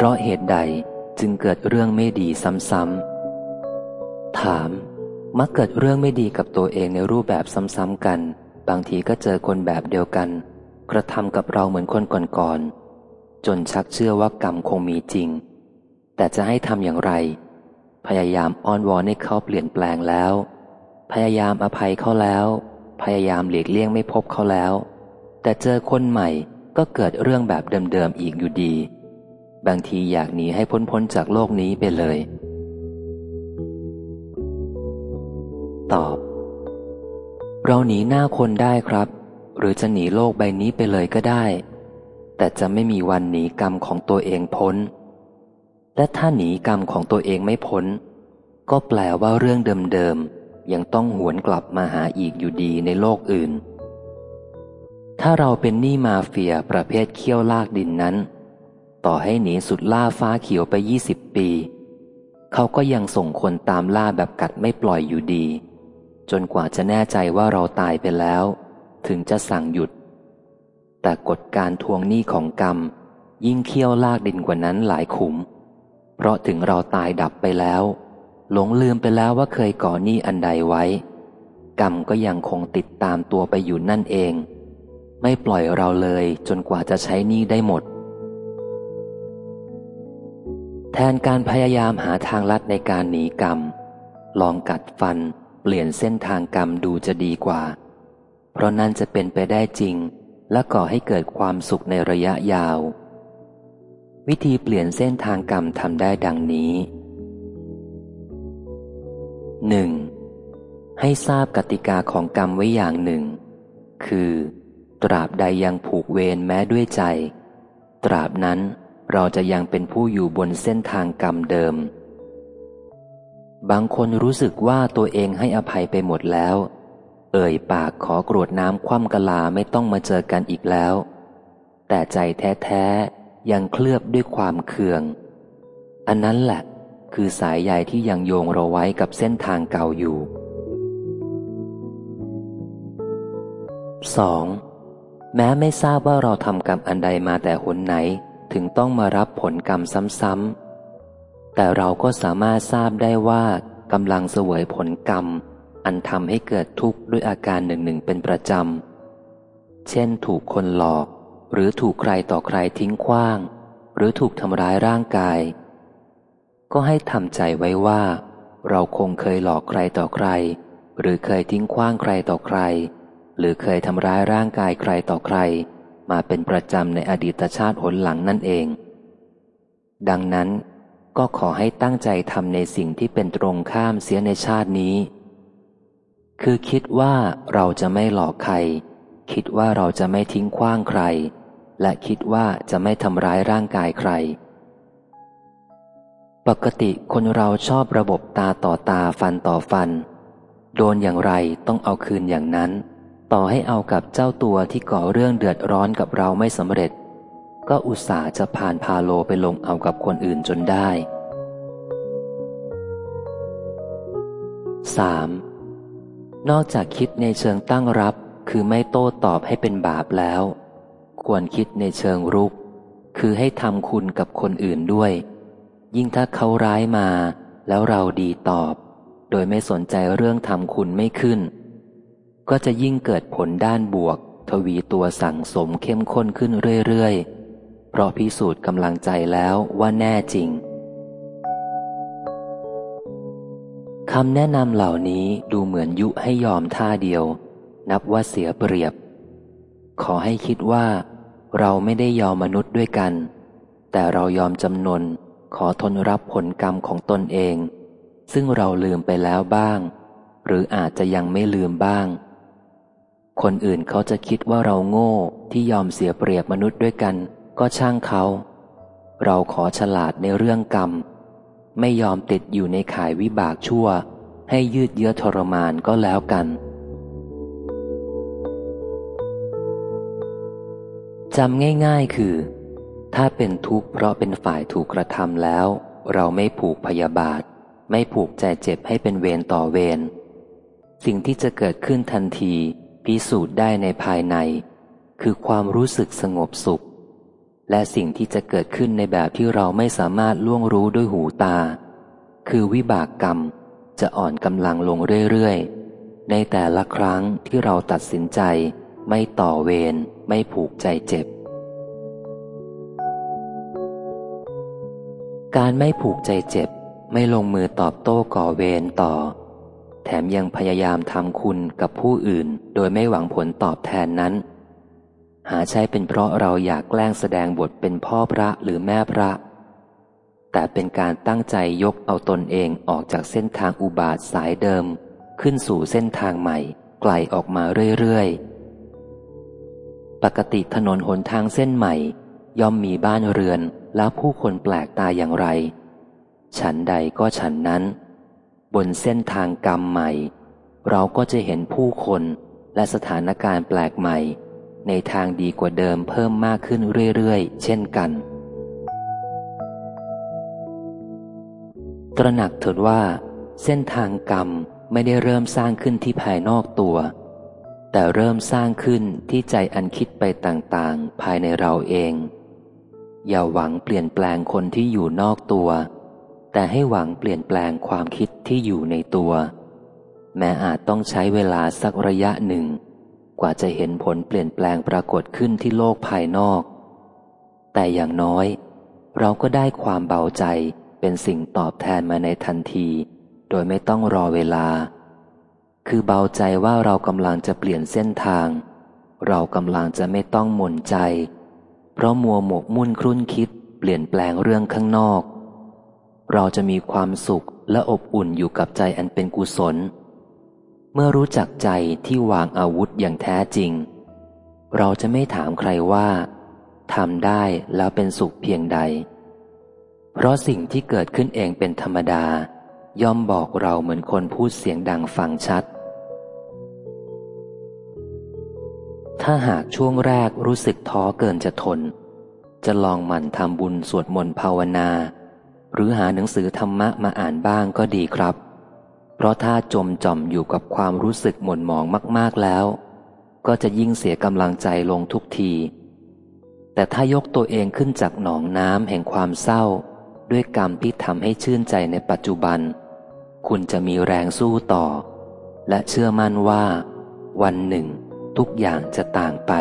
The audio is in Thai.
เพราะเหตุใดจึงเกิดเรื่องไม่ดีซ้ำๆ ถาม มักเกิดเรื่องไม่ดีกับตัวเองในรูปแบบซ้ำๆกัน บางทีก็เจอคนแบบเดียวกัน กระทำกับเราเหมือนคนก่อนๆ จนชักเชื่อว่ากรรมคงมีจริง แต่จะให้ทำอย่างไร พยายามอ้อนวอนให้เขาเปลี่ยนแปลงแล้ว พยายามอภัยเขาแล้ว พยายามหลีกเลี่ยงไม่พบเขาแล้ว แต่เจอคนใหม่ก็เกิดเรื่องแบบเดิมๆอีกอยู่ดี บางทีอยากหนีให้พ้นพ้นจากโลกนี้ไปเลย ตอบ เราหนีหน้าคนได้ครับ หรือจะหนีโลกใบนี้ไปเลยก็ได้ แต่จะไม่มีวันหนีกรรมของตัวเองพ้น และถ้าหนีกรรมของตัวเองไม่พ้น ก็แปลว่าเรื่องเดิมๆยังต้องหวนกลับมาหาอีกอยู่ดีในโลกอื่น ถ้าเราเป็นหนี้มาเฟียประเภทเคี้ยวลากดินนั้น ต่อให้หนีสุดล่าฟ้าเขียวไปยี่สิบปี เขาก็ยังส่งคนตามล่าแบบกัดไม่ปล่อยอยู่ดี จนกว่าจะแน่ใจว่าเราตายไปแล้ว ถึงจะสั่งหยุด แต่กฎการทวงหนี้ของกรรม ยิ่งเคี่ยวลากดินกว่านั้นหลายขุม เพราะถึงเราตายดับไปแล้ว หลงลืมไปแล้วว่าเคยก่อหนี้อันใดไว้ กรรมก็ยังคงติดตามตัวไปอยู่นั่นเอง ไม่ปล่อยเราเลยจนกว่าจะใช้หนี้ได้หมด ทนการพยายามหาทางลัดในการหนีกรรม ลองกัดฟันเปลี่ยนเส้นทางกรรมดูจะดีกว่า เพราะนั่นจะเป็นไปได้จริง และก่อให้เกิดความสุขในระยะยาว วิธีเปลี่ยนเส้นทางกรรมทำได้ดังนี้ 1. ให้ทราบกติกาของกรรมไว้อย่างหนึ่ง คือ ตราบใดยังผูกเวรแม้ด้วยใจ ตราบนั้น เราจะยังเป็นผู้อยู่บนเส้นทางกรรมเดิม บางคนรู้สึกว่าตัวเองให้อภัยไปหมดแล้ว เอ่ยปากขอกรวดน้ำคว่ำกะลาไม่ต้องมาเจอกันอีกแล้ว แต่ใจแท้ๆ ยังเคลือบด้วยความเคือง อันนั้นแหละคือสายใยที่ยังโยงเราไว้กับเส้นทางเก่าอยู่ 2. แม้ไม่ทราบว่าเราทำกรรมอันใดมาแต่หนไหน ถึงต้องมารับผลกรรมซ้ำๆ แต่เราก็สามารถทราบได้ว่ากำลังเสวยผลกรรม อันทำให้เกิดทุกข์ด้วยอาการหนึ่งๆเป็นประจำ เช่นถูกคนหลอก หรือถูกใครต่อใครทิ้งขว้าง หรือถูกทำร้ายร่างกาย ก็ให้ทำใจไว้ว่า เราคงเคยหลอกใครต่อใคร หรือเคยทิ้งขว้างใครต่อใคร หรือเคยทำร้ายร่างกายใครต่อใคร มาเป็นประจำในอดีตชาติหนหลังนั่นเอง ดังนั้นก็ขอให้ตั้งใจทำในสิ่งที่เป็นตรงข้ามเสียในชาตินี้ คือคิดว่าเราจะไม่หลอกใคร คิดว่าเราจะไม่ทิ้งขว้างใคร และคิดว่าจะไม่ทำร้ายร่างกายใคร ปกติคนเราชอบระบบตาต่อตาฟันต่อฟัน โดนอย่างไรต้องเอาคืนอย่างนั้น ต่อให้เอากับเจ้าตัวที่ก่อเรื่องเดือดร้อนกับเราไม่สำเร็จ ก็อุตส่าห์จะผ่านพาโลไปลงเอากับคนอื่นจนได้ 3. นอกจากคิดในเชิงตั้งรับ คือไม่โต้ตอบให้เป็นบาปแล้ว ควรคิดในเชิงรุก คือให้ทำคุณกับคนอื่นด้วย ยิ่งถ้าเขาร้ายมา แล้วเราดีตอบ โดยไม่สนใจเรื่องทำคุณไม่ขึ้น ก็จะยิ่งเกิดผลด้านบวก ทวีตัวสั่งสมเข้มข้นขึ้นเรื่อยๆ เพราะพิสูจน์กำลังใจแล้วว่าแน่จริงคำแนะนำเหล่านี้ดูเหมือนยุให้ยอมท่าเดียว นับว่าเสียเปรียบ ขอให้คิดว่า เราไม่ได้ยอมมนุษย์ด้วยกัน แต่เรายอมจำนนขอทนรับผลกรรมของตนเอง ซึ่งเราลืมไปแล้วบ้าง หรืออาจจะยังไม่ลืมบ้าง คนอื่นเขาจะคิดว่าเราโง่ที่ยอมเสียเปรียบมนุษย์ด้วยกัน ก็ช่างเขา เราขอฉลาดในเรื่องกรรม ไม่ยอมติดอยู่ในข่ายวิบากชั่ว ให้ยืดเยื้อทรมานก็แล้วกันจำง่ายๆคือ ถ้าเป็นทุกข์เพราะเป็นฝ่ายถูกกระทำแล้ว เราไม่ผูกพยาบาท ไม่ผูกใจเจ็บให้เป็นเวรต่อเวรสิ่งที่จะเกิดขึ้นทันที พิสูจน์ได้ในภายใน คือความรู้สึกสงบสุข และสิ่งที่จะเกิดขึ้นในแบบที่เราไม่สามารถล่วงรู้ด้วยหูตา คือวิบากกรรมจะอ่อนกำลังลงเรื่อยๆ ในแต่ละครั้งที่เราตัดสินใจ ไม่ต่อเวรไม่ผูกใจเจ็บ การไม่ผูกใจเจ็บ ไม่ลงมือตอบโต้ก่อเวรต่อ แถมยังพยายามทำคุณกับผู้อื่น โดยไม่หวังผลตอบแทนนั้น หาใช่เป็นเพราะเราอยากแกล้งแสดงบทเป็นพ่อพระหรือแม่พระ แต่เป็นการตั้งใจยกเอาตนเองออกจากเส้นทางอุบาทสายเดิม ขึ้นสู่เส้นทางใหม่ ไกลออกมาเรื่อยๆ ปกติถนนหนทางเส้นใหม่ ย่อมมีบ้านเรือนแล้วผู้คนแปลกตาอย่างไร ฉันใดก็ฉันนั้น บนเส้นทางกรรมใหม่ เราก็จะเห็นผู้คนและสถานการณ์แปลกใหม่ ในทางดีกว่าเดิมเพิ่มมากขึ้นเรื่อยๆ เช่นกัน ตระหนักเถิดว่า เส้นทางกรรมไม่ได้เริ่มสร้างขึ้นที่ภายนอกตัว แต่เริ่มสร้างขึ้นที่ใจอันคิดไปต่างๆ ภายในเราเอง อย่าหวังเปลี่ยนแปลงคนที่อยู่นอกตัว แต่ให้หวังเปลี่ยนแปลงความคิดที่อยู่ในตัว แม้อาจต้องใช้เวลาสักระยะหนึ่ง กว่าจะเห็นผลเปลี่ยนแปลงปรากฏขึ้นที่โลกภายนอก แต่อย่างน้อย เราก็ได้ความเบาใจเป็นสิ่งตอบแทนมาในทันที โดยไม่ต้องรอเวลา คือเบาใจว่าเรากำลังจะเปลี่ยนเส้นทาง เรากำลังจะไม่ต้องหม่นใจ เพราะมัวหมกมุ่นครุ่นคิดเปลี่ยนแปลงเรื่องข้างนอก เราจะมีความสุขและอบอุ่นอยู่กับใจอันเป็นกุศล เมื่อรู้จักใจที่วางอาวุธอย่างแท้จริง เราจะไม่ถามใครว่าทำได้แล้วเป็นสุขเพียงใด เพราะสิ่งที่เกิดขึ้นเองเป็นธรรมดา ย่อมบอกเราเหมือนคนพูดเสียงดังฟังชัด ถ้าหากช่วงแรกรู้สึกท้อเกินจะทน จะลองหมั่นทำบุญสวดมนต์ภาวนา หรือหาหนังสือธรรมะมาอ่านบ้างก็ดีครับ เพราะถ้าจมจ่อมอยู่กับความรู้สึกหม่นหมองมาก ๆแล้ว ก็จะยิ่งเสียกำลังใจลงทุกที แต่ถ้ายกตัวเองขึ้นจากหนองน้ำแห่งความเศร้า ด้วยกรรมที่ทำให้ชื่นใจในปัจจุบัน คุณจะมีแรงสู้ต่อ และเชื่อมั่นว่า วันหนึ่ง ทุกอย่างจะต่างไป